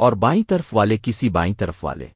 اور بائیں طرف والے کسی بائیں طرف والے۔